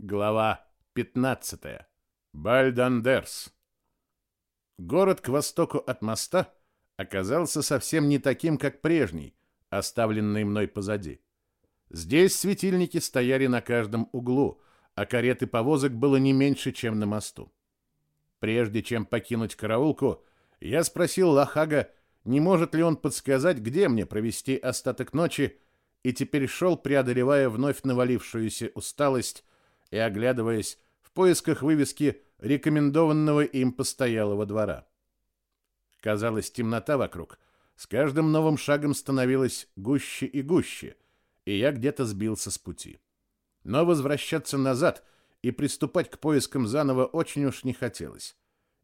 Глава 15. Бальдандерс. Город к востоку от моста оказался совсем не таким, как прежний, оставленный мной позади. Здесь светильники стояли на каждом углу, а кареты повозок было не меньше, чем на мосту. Прежде чем покинуть караулку, я спросил Лахага, не может ли он подсказать, где мне провести остаток ночи, и теперь шел, преодолевая вновь навалившуюся усталость и оглядываясь в поисках вывески рекомендованного им постоялого двора. Казалось, темнота вокруг с каждым новым шагом становилась гуще и гуще, и я где-то сбился с пути. Но возвращаться назад и приступать к поискам заново очень уж не хотелось.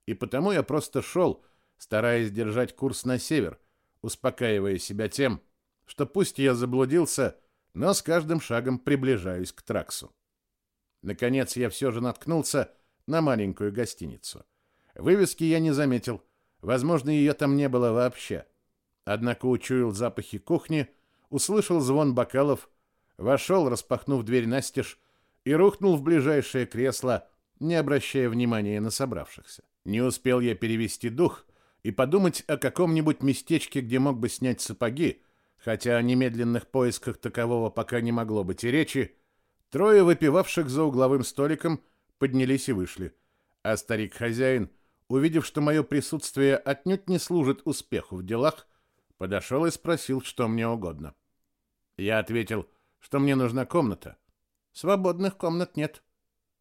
И потому я просто шел, стараясь держать курс на север, успокаивая себя тем, что пусть я заблудился, но с каждым шагом приближаюсь к Траксу. Наконец я все же наткнулся на маленькую гостиницу. Вывески я не заметил, возможно, ее там не было вообще. Однако учуял запахи кухни, услышал звон бокалов, вошел, распахнув дверь настежь, и рухнул в ближайшее кресло, не обращая внимания на собравшихся. Не успел я перевести дух и подумать о каком-нибудь местечке, где мог бы снять сапоги, хотя о немедленных поисках такового пока не могло быть и речи, трое выпивавших за угловым столиком поднялись и вышли, а старик-хозяин, увидев, что мое присутствие отнюдь не служит успеху в делах, подошел и спросил, что мне угодно. Я ответил, что мне нужна комната. Свободных комнат нет.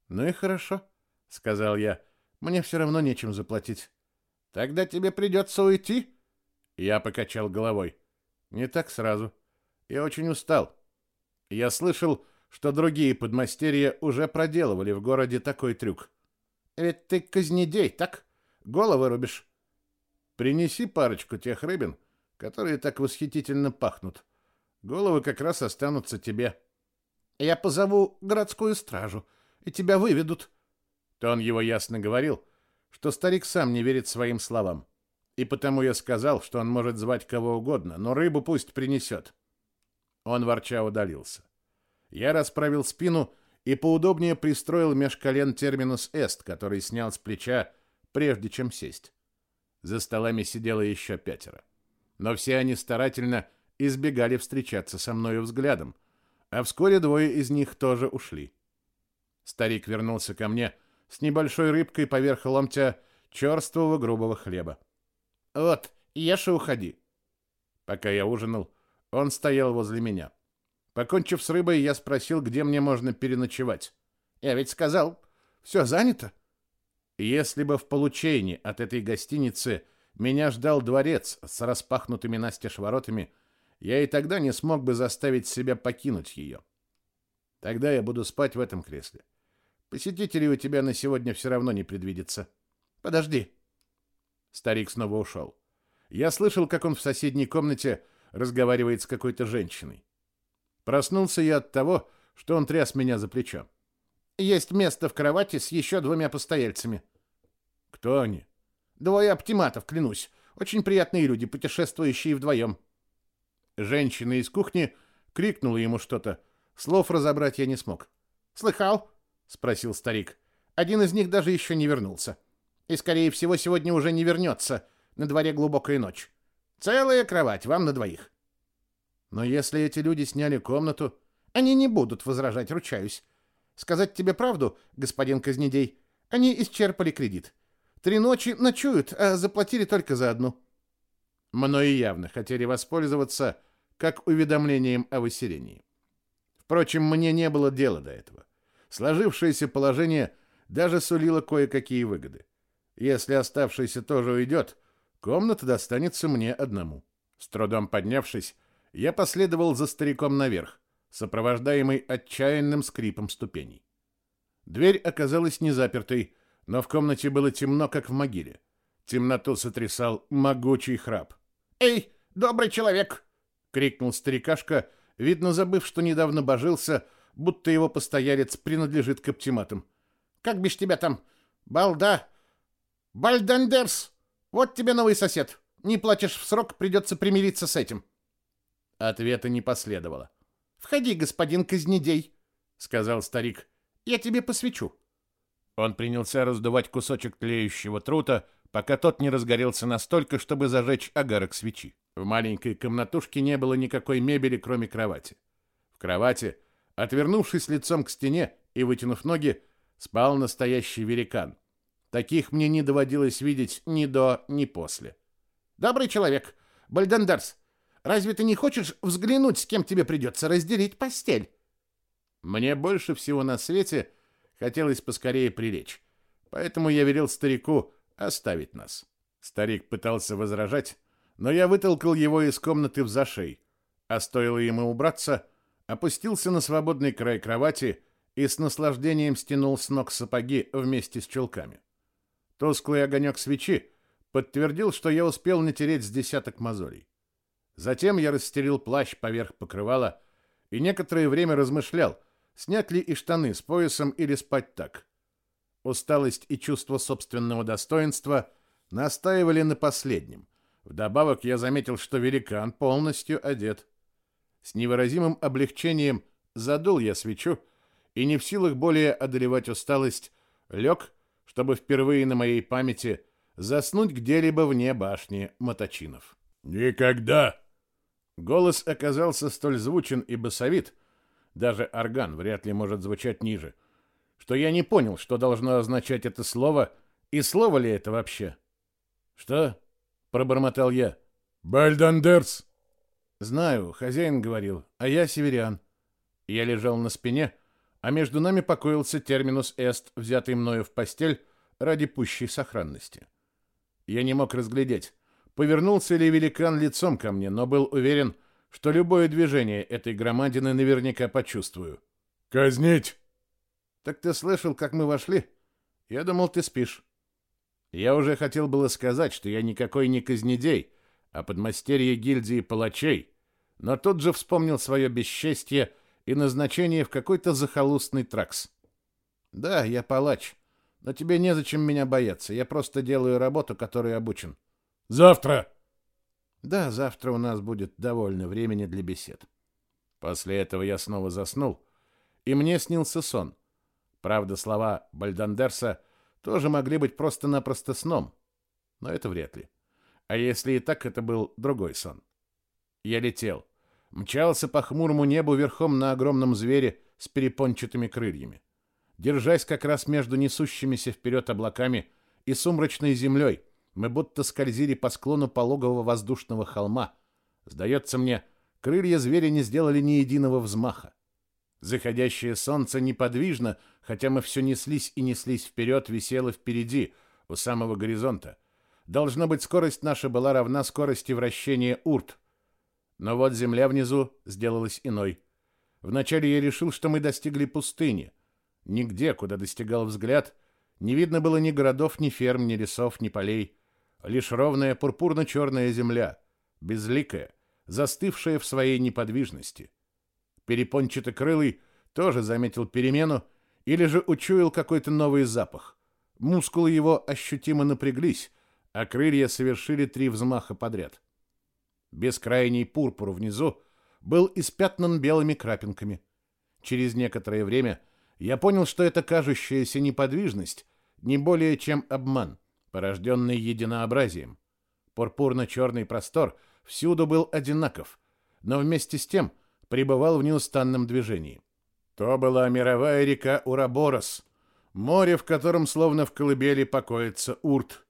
Ну и хорошо, сказал я. Мне все равно нечем заплатить. Тогда тебе придется уйти? Я покачал головой. Не так сразу. Я очень устал. Я слышал, что другие подмастерья уже проделывали в городе такой трюк. Ведь ты казнедей, так? Головы рубишь. Принеси парочку тех рыбин, которые так восхитительно пахнут. Головы как раз останутся тебе. Я позову городскую стражу, и тебя выведут. То он его ясно говорил, что старик сам не верит своим словам. И потому я сказал, что он может звать кого угодно, но рыбу пусть принесет. Он ворча удалился. Я расправил спину и поудобнее пристроил меж колен терминус эст, который снял с плеча, прежде чем сесть. За столами сидело еще пятеро. Но все они старательно избегали встречаться со мною взглядом, а вскоре двое из них тоже ушли. Старик вернулся ко мне с небольшой рыбкой поверх ломтя черствого грубого хлеба. «Вот, ешь и уходи». Пока я ужинал, он стоял возле меня. Покончив с рыбой, я спросил, где мне можно переночевать. «Я ведь сказал, все занято». Если бы в получении от этой гостиницы меня ждал дворец с распахнутыми настежь воротами, я и тогда не смог бы заставить себя покинуть ее. Тогда я буду спать в этом кресле. Посетителей у тебя на сегодня все равно не предвидится. Подожди. Старик снова ушел. Я слышал, как он в соседней комнате разговаривает с какой-то женщиной. Проснулся я от того, что он тряс меня за плечо. Есть место в кровати с еще двумя постояльцами. Кто они? Двое оптиматов, клянусь. Очень приятные люди, путешествующие вдвоем. Женщина из кухни крикнула ему что-то. Слов разобрать я не смог. «Слыхал?» — спросил старик. «Один из них даже еще не вернулся. И, скорее всего, сегодня уже не вернется. На дворе глубокая ночь. Целая кровать, вам на двоих». «Но если эти люди сняли комнату...» «Они не будут возражать, ручаюсь. Сказать тебе правду, господин Казнедей, они исчерпали кредит. Три ночи ночуют, а заплатили только за одну». Мною явно хотели воспользоваться как уведомлением о выселении. Впрочем, мне не было дела до этого. Сложившееся положение даже сулило кое-какие выгоды. Если оставшийся тоже уйдет, комната достанется мне одному. С трудом поднявшись, я последовал за стариком наверх, сопровождаемый отчаянным скрипом ступеней. Дверь оказалась не запертой, но в комнате было темно, как в могиле. Темноту сотрясал могучий храп. «Эй, добрый человек!» — крикнул старикашка, видно, забыв, что недавно божился, будто его постоялец принадлежит к оптиматам. «Как бишь тебя там? Балда? Бальдандерс! Вот тебе новый сосед. Не платишь в срок, придется примириться с этим». Ответа не последовало. «Входи, господин Казнедей», — сказал старик. Я тебе посвечу. Он принялся раздувать кусочек тлеющего трута, пока тот не разгорелся настолько, чтобы зажечь огарок свечи. В маленькой комнатушке не было никакой мебели, кроме кровати. В кровати, отвернувшись лицом к стене и вытянув ноги, спал настоящий великан. Таких мне не доводилось видеть ни до, ни после. «Добрый человек, Бальдендарс, разве ты не хочешь взглянуть, с кем тебе придется разделить постель?» Мне больше всего на свете хотелось поскорее прилечь, поэтому я велел старику оставить нас. Старик пытался возражать, но я вытолкал его из комнаты в зашей, а стоило ему убраться, опустился на свободный край кровати и с наслаждением стянул с ног сапоги вместе с чулками. Тусклый огонек свечи подтвердил, что я успел натереть с десяток мозолей. Затем я расстелил плащ поверх покрывала и некоторое время размышлял, снять ли и штаны с поясом или спать так. Усталость и чувство собственного достоинства настаивали на последнем. Вдобавок я заметил, что великан полностью одет. С невыразимым облегчением задул я свечу и не в силах более одолевать усталость, лег, чтобы впервые на моей памяти заснуть где-либо вне башни Моточинов. «Никогда!» Голос оказался столь звучен и басовит, даже орган вряд ли может звучать ниже, что я не понял, что должно означать это слово и слово ли это вообще. «Что?» — пробормотал я. «Бальдандерс!» «Знаю, хозяин говорил, а я северян». Я лежал на спине, а между нами покоился терминус эст, взятый мною в постель ради пущей сохранности. Я не мог разглядеть, повернулся ли великан лицом ко мне, но был уверен, что любое движение этой громадины наверняка почувствую. «Казнить!» «Так ты слышал, как мы вошли? Я думал, ты спишь». Я уже хотел было сказать, что я никакой не казнедей, а подмастерье гильдии палачей, но тут же вспомнил свое бесчестье и назначение в какой-то захолустный тракс. «Да, я палач, но тебе незачем меня бояться, я просто делаю работу, которой обучен». «Завтра!» Да, завтра у нас будет довольно времени для бесед. После этого я снова заснул, и мне снился сон. Правда, слова Бальдандерса тоже могли быть просто-напросто сном, но это вряд ли. А если и так, это был другой сон. Я летел, мчался по хмурому небу верхом на огромном звере с перепончатыми крыльями, держась как раз между несущимися вперед облаками и сумрачной землей, мы будто скользили по склону пологого воздушного холма. Сдается мне, крылья зверя не сделали ни единого взмаха. Заходящее солнце неподвижно, хотя мы все неслись и неслись вперед, висело впереди, у самого горизонта. Должно быть, скорость наша была равна скорости вращения урт. Но вот земля внизу сделалась иной. Вначале я решил, что мы достигли пустыни. Нигде, куда достигал взгляд, не видно было ни городов, ни ферм, ни лесов, ни полей лишь ровная пурпурно-черная земля, безликая, застывшая в своей неподвижности. Перепончатокрылый тоже заметил перемену или же учуял какой-то новый запах. Мускулы его ощутимо напряглись, а крылья совершили три взмаха подряд. Бескрайний пурпур внизу был испятнан белыми крапинками. Через некоторое время я понял, что эта кажущаяся неподвижность не более чем обман — порожденный единообразием. Пурпурно-черный простор всюду был одинаков, но вместе с тем пребывал в неустанном движении. То была мировая река Ураборос, море, в котором словно в колыбели покоится Урт.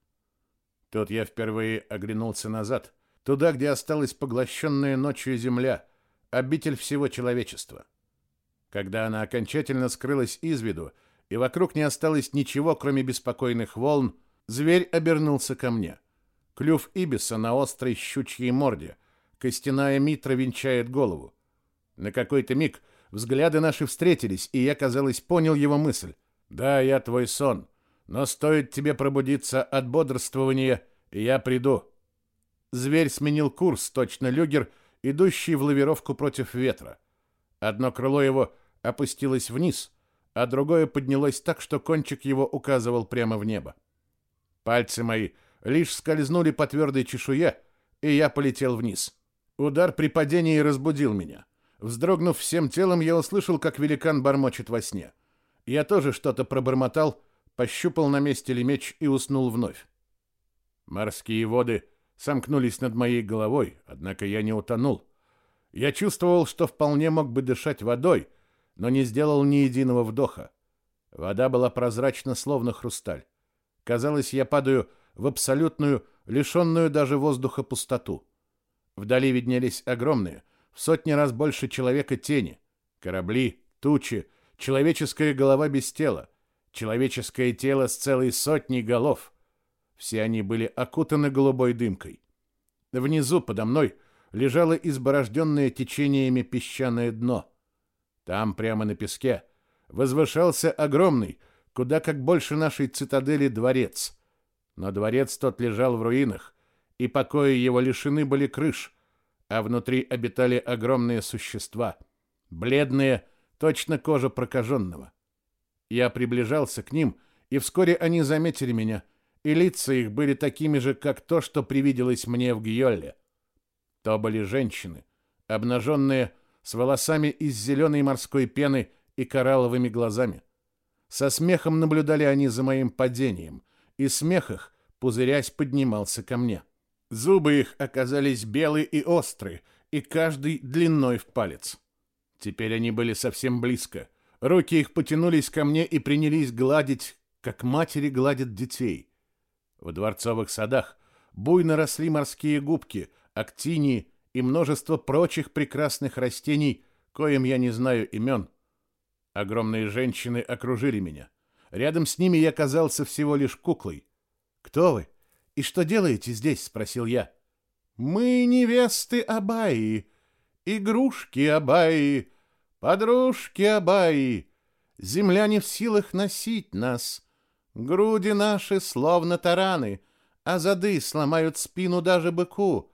Тут я впервые оглянулся назад, туда, где осталась поглощенная ночью земля, обитель всего человечества. Когда она окончательно скрылась из виду, и вокруг не осталось ничего, кроме беспокойных волн, Зверь обернулся ко мне. Клюв ибиса на острой щучьей морде. Костяная митра венчает голову. На какой-то миг взгляды наши встретились, и я, казалось, понял его мысль. «Да, я твой сон, но стоит тебе пробудиться от бодрствования, я приду». Зверь сменил курс, точно люгер, идущий в лавировку против ветра. Одно крыло его опустилось вниз, а другое поднялось так, что кончик его указывал прямо в небо. Пальцы мои лишь скользнули по твердой чешуе, и я полетел вниз. Удар при падении разбудил меня. Вздрогнув всем телом, я услышал, как великан бормочет во сне. Я тоже что-то пробормотал, пощупал на месте ли меч и уснул вновь. Морские воды сомкнулись над моей головой, однако я не утонул. Я чувствовал, что вполне мог бы дышать водой, но не сделал ни единого вдоха. Вода была прозрачна, словно хрусталь. Казалось, я падаю в абсолютную, лишенную даже воздуха пустоту. Вдали виднелись огромные, в сотни раз больше человека тени. Корабли, тучи, человеческая голова без тела, человеческое тело с целой сотней голов. Все они были окутаны голубой дымкой. Внизу, подо мной, лежало изборожденное течениями песчаное дно. Там, прямо на песке, возвышался огромный, куда как больше нашей цитадели дворец. Но дворец тот лежал в руинах, и покои его лишены были крыш, а внутри обитали огромные существа, бледные, точно кожа прокаженного. Я приближался к ним, и вскоре они заметили меня, и лица их были такими же, как то, что привиделось мне в Гьолле. То были женщины, обнаженные, с волосами из зеленой морской пены и коралловыми глазами. Со смехом наблюдали они за моим падением, и смех их, пузырясь, поднимался ко мне. Зубы их оказались белые и острые, и каждый длиной в палец. Теперь они были совсем близко. Руки их потянулись ко мне и принялись гладить, как матери гладят детей. В дворцовых садах буйно росли морские губки, актинии и множество прочих прекрасных растений, коим я не знаю имен. Огромные женщины окружили меня. Рядом с ними я казался всего лишь куклой. «Кто вы? И что делаете здесь?» — спросил я. «Мы невесты Абаи, игрушки Абаи, подружки Абаи. Земля не в силах носить нас. Груди наши словно тараны, а зады сломают спину даже быку.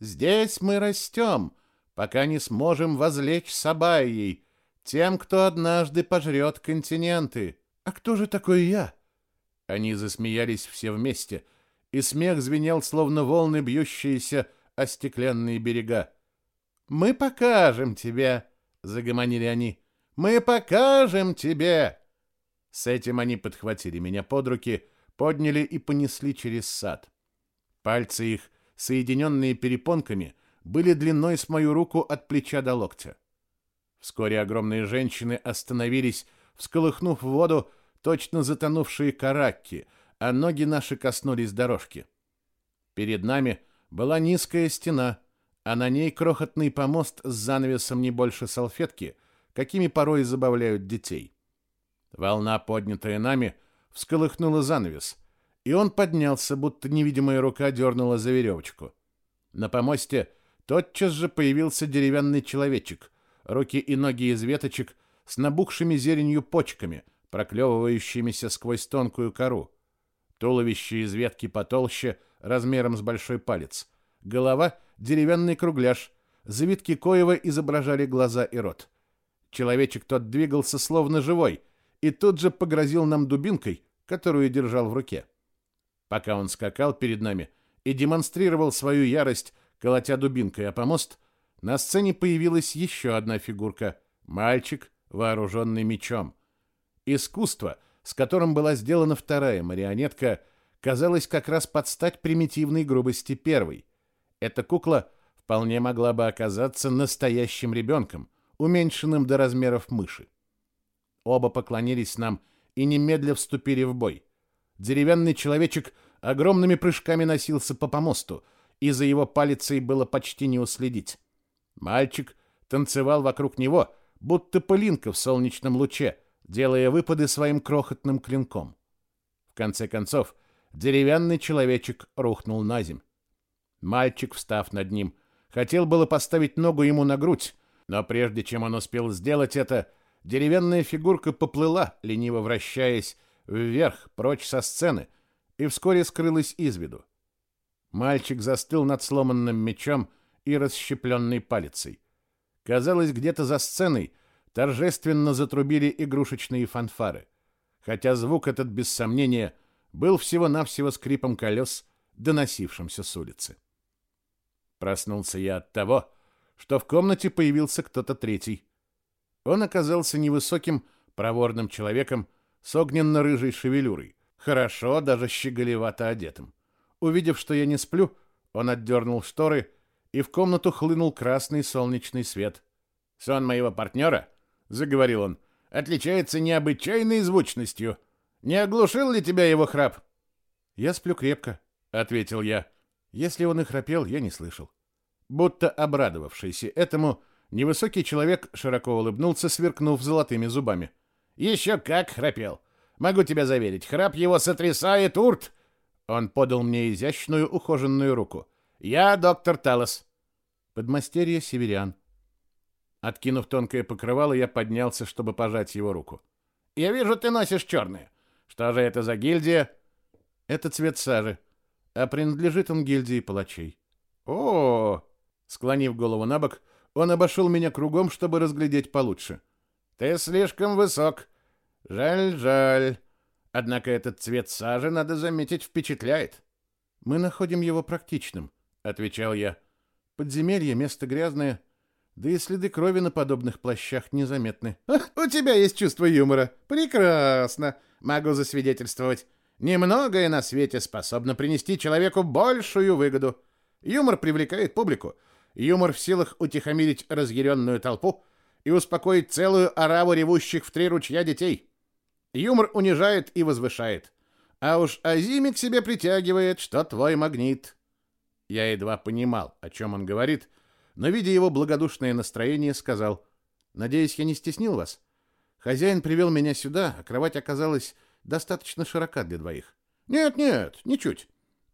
Здесь мы растем, пока не сможем возлечь с Абайей, тем, кто однажды пожрет континенты. А кто же такой я?» Они засмеялись все вместе, и смех звенел, словно волны, бьющиеся о стеклянные берега. «Мы покажем тебе!» — загомонили они. «Мы покажем тебе!» С этим они подхватили меня под руки, подняли и понесли через сад. Пальцы их, соединенные перепонками, были длиной с мою руку от плеча до локтя. Вскоре огромные женщины остановились, всколыхнув в воду точно затонувшие каракки, а ноги наши коснулись дорожки. Перед нами была низкая стена, а на ней крохотный помост с занавесом не больше салфетки, какими порой забавляют детей. Волна, поднятая нами, всколыхнула занавес, и он поднялся, будто невидимая рука дернула за веревочку. На помосте тотчас же появился деревянный человечек, руки и ноги из веточек с набухшими зеленью почками — проклевывающимися сквозь тонкую кору. Туловище из ветки потолще, размером с большой палец. Голова — деревянный кругляш. Завитки коева изображали глаза и рот. Человечек тот двигался словно живой и тут же погрозил нам дубинкой, которую держал в руке. Пока он скакал перед нами и демонстрировал свою ярость, колотя дубинкой о помост, на сцене появилась еще одна фигурка — мальчик, вооруженный мечом — Искусство, с которым была сделана вторая марионетка, казалось как раз под стать примитивной грубости первой. Эта кукла вполне могла бы оказаться настоящим ребенком, уменьшенным до размеров мыши. Оба поклонились нам и немедля вступили в бой. Деревянный человечек огромными прыжками носился по помосту, и за его палицей было почти не уследить. Мальчик танцевал вокруг него, будто пылинка в солнечном луче, делая выпады своим крохотным клинком. В конце концов, деревянный человечек рухнул на земь. Мальчик, встав над ним, хотел было поставить ногу ему на грудь, но прежде чем он успел сделать это, деревянная фигурка поплыла, лениво вращаясь вверх, прочь со сцены, и вскоре скрылась из виду. Мальчик застыл над сломанным мечом и расщепленной палицей. Казалось, где-то за сценой — торжественно затрубили игрушечные фанфары, хотя звук этот, без сомнения, был всего-навсего скрипом колес, доносившимся с улицы. Проснулся я от того, что в комнате появился кто-то третий. Он оказался невысоким, проворным человеком с огненно-рыжей шевелюрой, хорошо, даже щеголевато одетым. Увидев, что я не сплю, он отдернул шторы, и в комнату хлынул красный солнечный свет. «Сон моего партнера», — заговорил он, — «отличается необычайной звучностью. Не оглушил ли тебя его храп?» «Я сплю крепко», — ответил я. Если он и храпел, я не слышал. Будто обрадовавшийся этому, невысокий человек широко улыбнулся, сверкнув золотыми зубами. «Еще как храпел! Могу тебя заверить, храп его сотрясает урт!» Он подал мне изящную ухоженную руку. «Я доктор Талос». Подмастерье северян. Откинув тонкое покрывало, я поднялся, чтобы пожать его руку. «Я вижу, ты носишь черное. Что же это за гильдия?» «Это цвет сажи, а принадлежит он гильдии палачей». «О!» Склонив голову на бок, он обошел меня кругом, чтобы разглядеть получше. «Ты слишком высок. Жаль, жаль. Однако этот цвет сажи, надо заметить, впечатляет». «Мы находим его практичным», — отвечал я. «Подземелье — место грязное, да и следы крови на подобных плащах незаметны». «У тебя есть чувство юмора. Прекрасно. Могу засвидетельствовать. Немногое на свете способно принести человеку большую выгоду. Юмор привлекает публику. Юмор в силах утихомирить разъяренную толпу и успокоить целую ораву ревущих в три ручья детей. Юмор унижает и возвышает. А уж Азими к себе притягивает, что твой магнит. Я едва понимал, о чем он говорит, но, видя его благодушное настроение, сказал, «Надеюсь, я не стеснил вас? Хозяин привел меня сюда, а кровать оказалась достаточно широка для двоих». «Нет, нет, ничуть.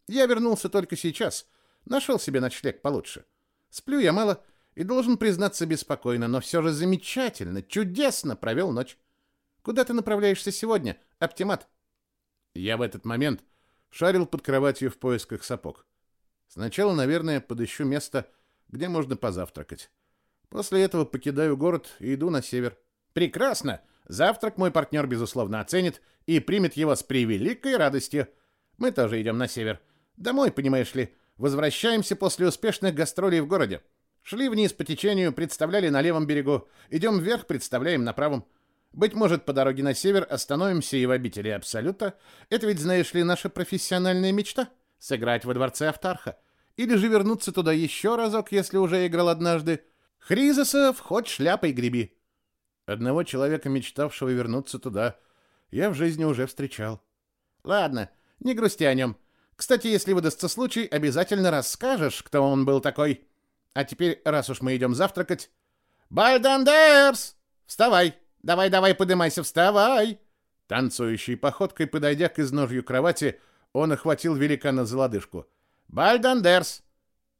Я вернулся только сейчас, Нашел себе ночлег получше. Сплю я мало и должен признаться беспокойно, но все же замечательно, чудесно провел ночь. Куда ты направляешься сегодня, оптимат? Я в этот момент шарил под кроватью в поисках сапог. Сначала, наверное, подыщу место, где можно позавтракать. После этого покидаю город и иду на север. Прекрасно! Завтрак мой партнер, безусловно, оценит и примет его с превеликой радостью. Мы тоже идем на север. Домой, понимаешь ли, Возвращаемся после успешных гастролей в городе. Шли вниз по течению, представляли на левом берегу. Идем вверх, представляем на правом. Быть может, по дороге на север остановимся и в обители Абсолюта. Это ведь, знаешь ли, наша профессиональная мечта — сыграть во дворце Автарха. Или же вернуться туда еще разок, если уже играл однажды. Хризисов, хоть шляпой греби. Одного человека, мечтавшего вернуться туда, я в жизни уже встречал. Ладно, не грусти о нем. Кстати, если выдастся случай, обязательно расскажешь, кто он был такой. А теперь, раз уж мы идем завтракать... Бальдандерс! Вставай! Давай-давай, подымайся, вставай!» Танцующей походкой, подойдя к изножью кровати, он охватил великана за лодыжку. «Бальдандерс!»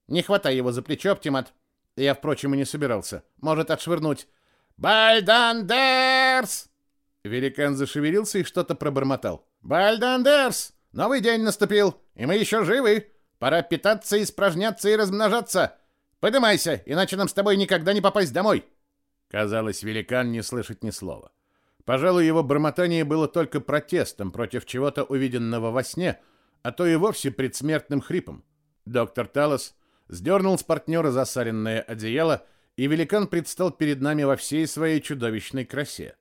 «Не хватай его за плечо, Оптимат!» Я, впрочем, и не собирался. Может отшвырнуть. «Бальдандерс!» Великан зашевелился и что-то пробормотал. «Бальдандерс! Новый день наступил, и мы еще живы. Пора питаться, испражняться и размножаться. Поднимайся, иначе нам с тобой никогда не попасть домой. Казалось, великан не слышит ни слова. Пожалуй, его бормотание было только протестом против чего-то увиденного во сне, а то и вовсе предсмертным хрипом. Доктор Талос сдернул с партнера засаленное одеяло, и великан предстал перед нами во всей своей чудовищной красе.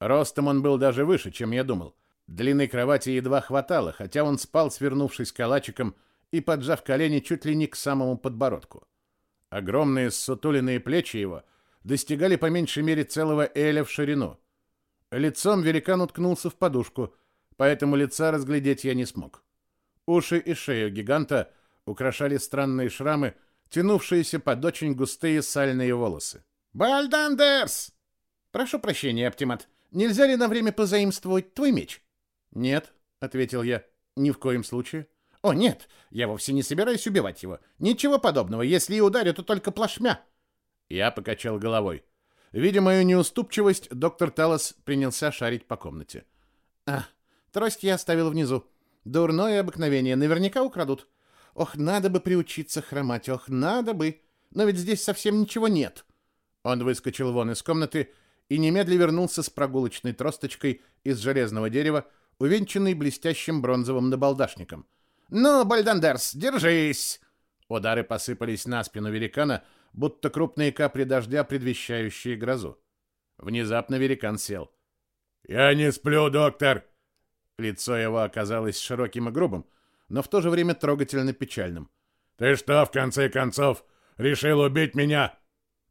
Ростом он был даже выше, чем я думал. Длины кровати едва хватало, хотя он спал, свернувшись калачиком и поджав колени чуть ли не к самому подбородку. Огромные сутуленные плечи его достигали по меньшей мере целого эля в ширину. Лицом великан уткнулся в подушку, поэтому лица разглядеть я не смог. Уши и шею гиганта украшали странные шрамы, тянувшиеся под очень густые сальные волосы. «Бальдандерс!» «Прошу прощения, Оптимат, нельзя ли на время позаимствовать твой меч?» «Нет», — ответил я, — «ни в коем случае». «О, нет, я вовсе не собираюсь убивать его. Ничего подобного, если и ударю, то только плашмя». Я покачал головой. Видя мою неуступчивость, доктор Талос принялся шарить по комнате. «А, трость я оставил внизу. Дурное обыкновение, наверняка украдут. Ох, надо бы приучиться хромать, ох, надо бы. Но ведь здесь совсем ничего нет». Он выскочил вон из комнаты и немедленно вернулся с прогулочной тросточкой из железного дерева, увенчанный блестящим бронзовым набалдашником. «Ну, Бальдандерс, держись!» Удары посыпались на спину великана, будто крупные капли дождя, предвещающие грозу. Внезапно великан сел. Я не сплю, доктор. Лицо его оказалось широким и грубым, но в то же время трогательно печальным. Ты что, в конце концов, решил убить меня?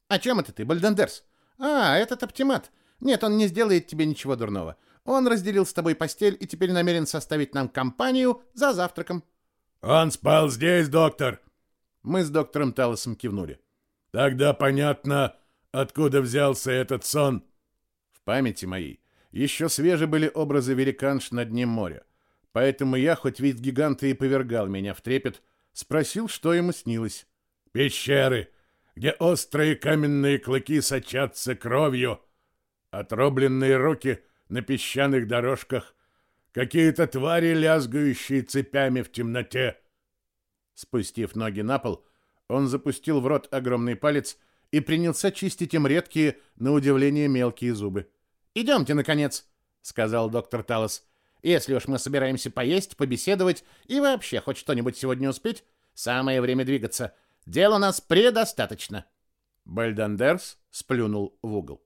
О чем это ты, Бальдандерс? А, этот оптимат. Нет, он не сделает тебе ничего дурного. Он разделил с тобой постель и теперь намерен составить нам компанию за завтраком. Он спал здесь, доктор. Мы с доктором Талосом кивнули. Тогда понятно, откуда взялся этот сон. В памяти моей еще свежи были образы великанш на дне моря. Поэтому я, хоть вид гиганта и повергал меня в трепет, спросил, что ему снилось. Пещеры, где острые каменные клыки сочатся кровью, отрубленные руки на песчаных дорожках, какие-то твари, лязгающие цепями в темноте. Спустив ноги на пол, он запустил в рот огромный палец и принялся чистить им редкие, на удивление, мелкие зубы. «Идемте, наконец», — сказал доктор Талос. «Если уж мы собираемся поесть, побеседовать и вообще хоть что-нибудь сегодня успеть, самое время двигаться. Дел у нас предостаточно». Бальдандерс сплюнул в угол.